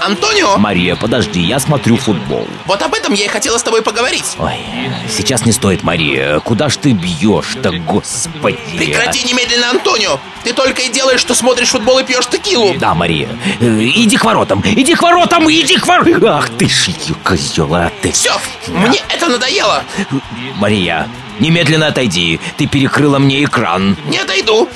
Антонио! Мария, подожди, я смотрю футбол. Вот об этом я и хотела с тобой поговорить. Ой, сейчас не стоит, Мария. Куда ж ты бьешь-то, господи? Прекрати немедленно, Антонио! Ты только и делаешь, что смотришь футбол и пьешь текилу. Да, Мария. Э, Иди к воротам, иди к воротам, иди к воротам. Ах ты ж, козел, а ты. Все, мне это надоело. Мария, немедленно отойди. Ты перекрыла мне экран. Не отойду.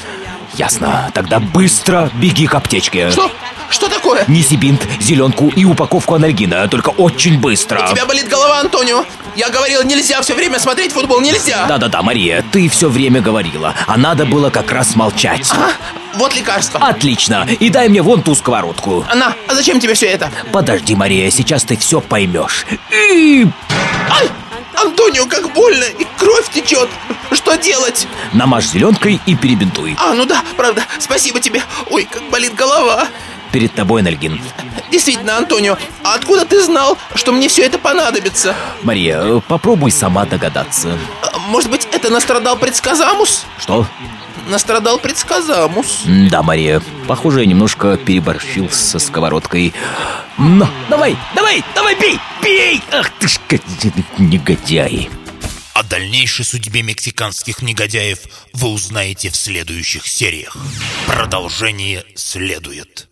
Ясно. Тогда быстро беги к аптечке. Что? Что такое? Неси бинт, зеленку и упаковку анальгина, только очень быстро. У тебя болит голова, Антонио. Я говорил, нельзя все время смотреть футбол, нельзя. Да-да-да, Мария, ты все время говорила, а надо было как раз молчать. А? Вот лекарство. Отлично, и дай мне вон ту сковородку. На, а зачем тебе все это? Подожди, Мария, сейчас ты все поймешь. И Ай! Антонио, как больно, и кровь течет. Что делать? намажь зеленкой и перебинтуй. А, ну да, правда, спасибо тебе. Ой, как болит голова. Перед тобой Нальгин. Действительно, Антонио, а откуда ты знал, что мне все это понадобится? Мария, попробуй сама догадаться. А, Может быть, это настрадал предсказамус? Что? Настрадал предсказамус. Да, Мария, похоже, я немножко переборщил со сковородкой. На, давай, давай, давай, пей, пей! Ах ты ж, негодяй. О дальнейшей судьбе мексиканских негодяев вы узнаете в следующих сериях. Продолжение следует.